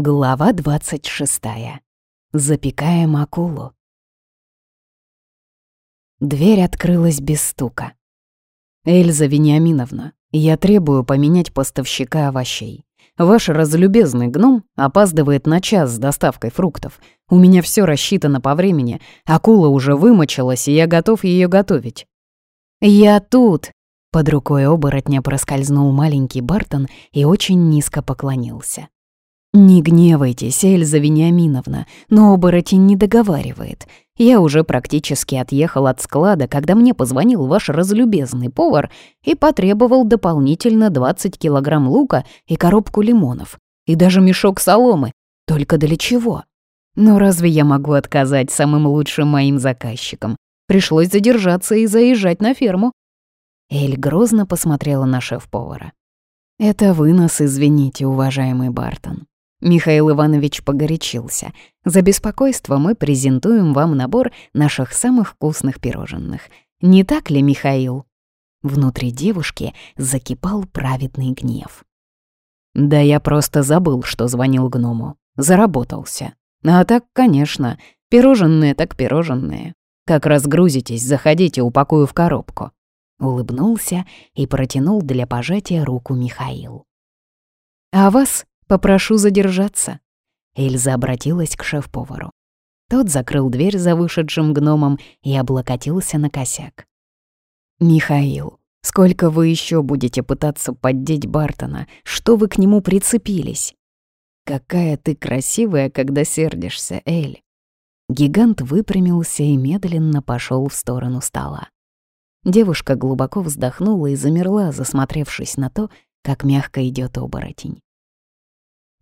Глава 26. Запекаем акулу. Дверь открылась без стука. «Эльза Вениаминовна, я требую поменять поставщика овощей. Ваш разлюбезный гном опаздывает на час с доставкой фруктов. У меня все рассчитано по времени. Акула уже вымочилась, и я готов ее готовить». «Я тут!» Под рукой оборотня проскользнул маленький Бартон и очень низко поклонился. «Не гневайтесь, Эльза Вениаминовна, но оборотень не договаривает. Я уже практически отъехал от склада, когда мне позвонил ваш разлюбезный повар и потребовал дополнительно 20 килограмм лука и коробку лимонов, и даже мешок соломы. Только для чего? Но разве я могу отказать самым лучшим моим заказчикам? Пришлось задержаться и заезжать на ферму». Эль грозно посмотрела на шеф-повара. «Это вы нас извините, уважаемый Бартон. Михаил Иванович погорячился. За беспокойство мы презентуем вам набор наших самых вкусных пирожных. Не так ли, Михаил? Внутри девушки закипал праведный гнев. Да я просто забыл, что звонил гному. Заработался. А так, конечно, пирожные так пирожные. Как разгрузитесь, заходите, упакую в коробку. Улыбнулся и протянул для пожатия руку Михаил. «А вас Попрошу задержаться». Эльза обратилась к шеф-повару. Тот закрыл дверь за вышедшим гномом и облокотился на косяк. «Михаил, сколько вы еще будете пытаться поддеть Бартона? Что вы к нему прицепились?» «Какая ты красивая, когда сердишься, Эль!» Гигант выпрямился и медленно пошел в сторону стола. Девушка глубоко вздохнула и замерла, засмотревшись на то, как мягко идет оборотень.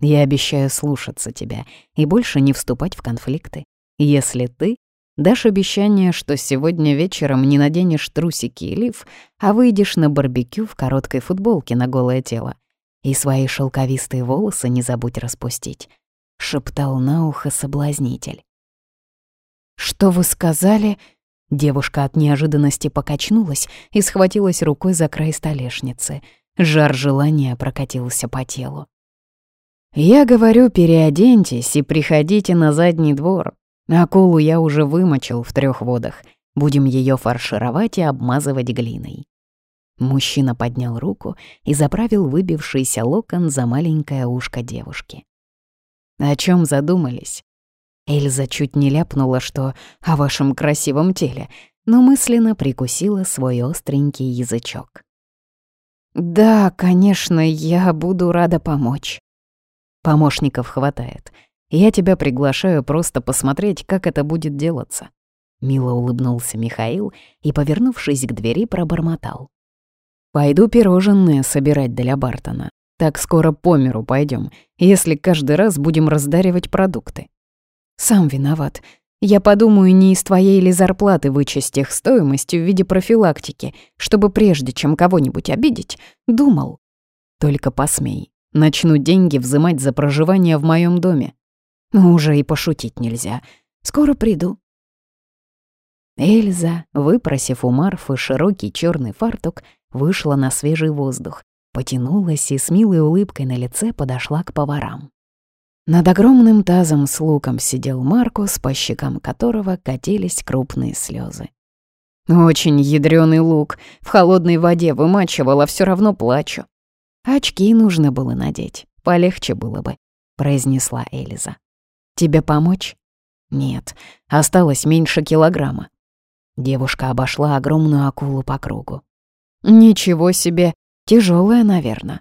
Я обещаю слушаться тебя и больше не вступать в конфликты. Если ты дашь обещание, что сегодня вечером не наденешь трусики и лиф, а выйдешь на барбекю в короткой футболке на голое тело. И свои шелковистые волосы не забудь распустить», — шептал на ухо соблазнитель. «Что вы сказали?» Девушка от неожиданности покачнулась и схватилась рукой за край столешницы. Жар желания прокатился по телу. Я говорю, переоденьтесь и приходите на задний двор. Акулу я уже вымочил в трех водах. Будем ее фаршировать и обмазывать глиной. Мужчина поднял руку и заправил выбившийся локон за маленькое ушко девушки. О чем задумались? Эльза чуть не ляпнула, что о вашем красивом теле, но мысленно прикусила свой остренький язычок. «Да, конечно, я буду рада помочь», Помощников хватает. Я тебя приглашаю просто посмотреть, как это будет делаться». Мило улыбнулся Михаил и, повернувшись к двери, пробормотал. «Пойду пирожные собирать для Бартона. Так скоро по миру пойдем, если каждый раз будем раздаривать продукты». «Сам виноват. Я подумаю, не из твоей ли зарплаты вычесть их стоимость в виде профилактики, чтобы прежде чем кого-нибудь обидеть, думал. Только посмей, Начну деньги взимать за проживание в моем доме. Ну, уже и пошутить нельзя. Скоро приду. Эльза, выпросив у Марфы широкий черный фартук, вышла на свежий воздух, потянулась и с милой улыбкой на лице подошла к поварам. Над огромным тазом с луком сидел Маркус, по щекам которого катились крупные слезы. «Очень ядрёный лук. В холодной воде вымачивала, все равно плачу. «Очки нужно было надеть, полегче было бы», — произнесла Элиза. «Тебе помочь?» «Нет, осталось меньше килограмма». Девушка обошла огромную акулу по кругу. «Ничего себе, тяжелая, наверное».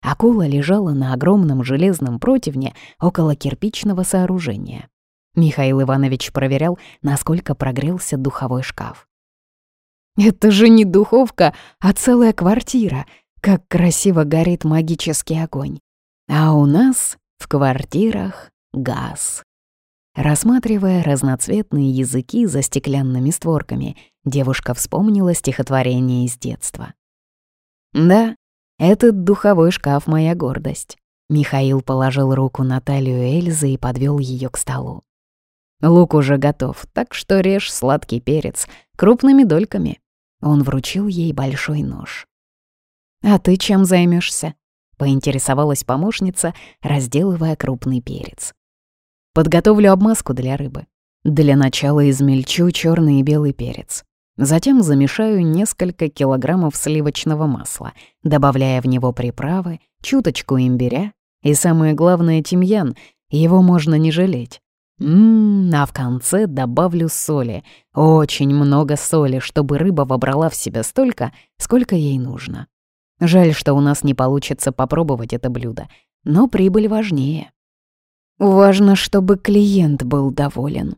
Акула лежала на огромном железном противне около кирпичного сооружения. Михаил Иванович проверял, насколько прогрелся духовой шкаф. «Это же не духовка, а целая квартира», как красиво горит магический огонь. А у нас в квартирах газ. Рассматривая разноцветные языки за стеклянными створками, девушка вспомнила стихотворение из детства. «Да, этот духовой шкаф — моя гордость». Михаил положил руку на талию Эльзы и подвел ее к столу. «Лук уже готов, так что режь сладкий перец крупными дольками». Он вручил ей большой нож. «А ты чем займешься? поинтересовалась помощница, разделывая крупный перец. Подготовлю обмазку для рыбы. Для начала измельчу черный и белый перец. Затем замешаю несколько килограммов сливочного масла, добавляя в него приправы, чуточку имбиря и, самое главное, тимьян. Его можно не жалеть. Ммм, а в конце добавлю соли. Очень много соли, чтобы рыба вобрала в себя столько, сколько ей нужно. Жаль, что у нас не получится попробовать это блюдо, но прибыль важнее. Важно, чтобы клиент был доволен.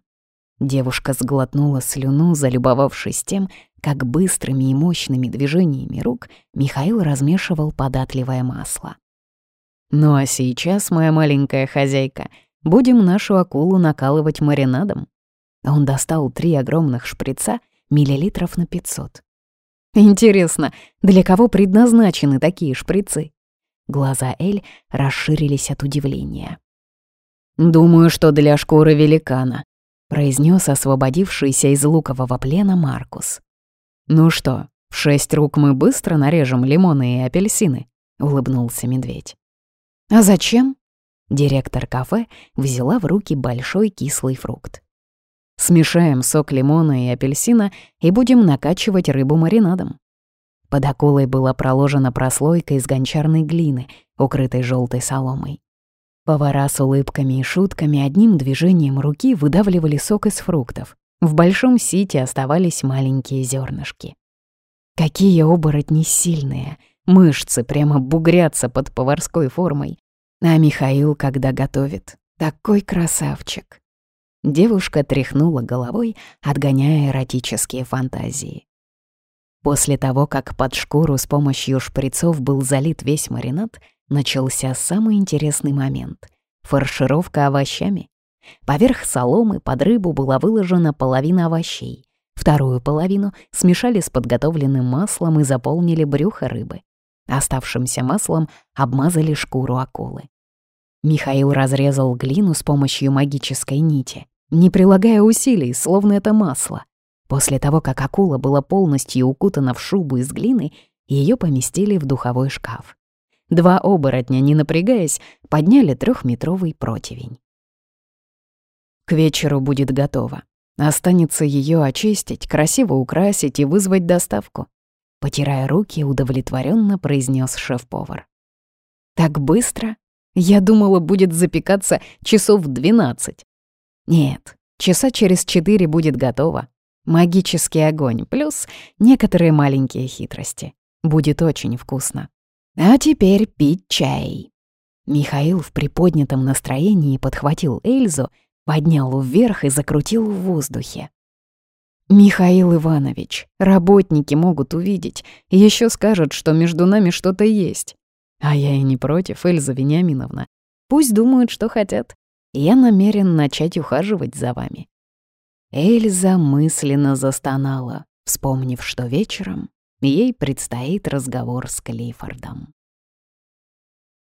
Девушка сглотнула слюну, залюбовавшись тем, как быстрыми и мощными движениями рук Михаил размешивал податливое масло. «Ну а сейчас, моя маленькая хозяйка, будем нашу акулу накалывать маринадом». Он достал три огромных шприца, миллилитров на 500. «Интересно, для кого предназначены такие шприцы?» Глаза Эль расширились от удивления. «Думаю, что для шкуры великана», произнес освободившийся из лукового плена Маркус. «Ну что, в шесть рук мы быстро нарежем лимоны и апельсины?» — улыбнулся медведь. «А зачем?» Директор кафе взяла в руки большой кислый фрукт. «Смешаем сок лимона и апельсина и будем накачивать рыбу маринадом». Под акулой была проложена прослойка из гончарной глины, укрытой желтой соломой. Повара с улыбками и шутками одним движением руки выдавливали сок из фруктов. В большом сите оставались маленькие зернышки. Какие оборотни сильные! Мышцы прямо бугрятся под поварской формой. А Михаил, когда готовит, такой красавчик. Девушка тряхнула головой, отгоняя эротические фантазии. После того, как под шкуру с помощью шприцов был залит весь маринад, начался самый интересный момент — фаршировка овощами. Поверх соломы под рыбу была выложена половина овощей. Вторую половину смешали с подготовленным маслом и заполнили брюхо рыбы. Оставшимся маслом обмазали шкуру акулы. Михаил разрезал глину с помощью магической нити, не прилагая усилий, словно это масло. После того, как акула была полностью укутана в шубу из глины, ее поместили в духовой шкаф. Два оборотня, не напрягаясь, подняли трехметровый противень. К вечеру будет готово. Останется ее очистить, красиво украсить и вызвать доставку. Потирая руки, удовлетворенно произнес шеф-повар. Так быстро? Я думала, будет запекаться часов двенадцать. Нет, часа через четыре будет готово. Магический огонь плюс некоторые маленькие хитрости. Будет очень вкусно. А теперь пить чай. Михаил в приподнятом настроении подхватил Эльзу, поднял вверх и закрутил в воздухе. «Михаил Иванович, работники могут увидеть, еще скажут, что между нами что-то есть. А я и не против, Эльза Вениаминовна. Пусть думают, что хотят. Я намерен начать ухаживать за вами». Эльза мысленно застонала, вспомнив, что вечером ей предстоит разговор с Клиффордом.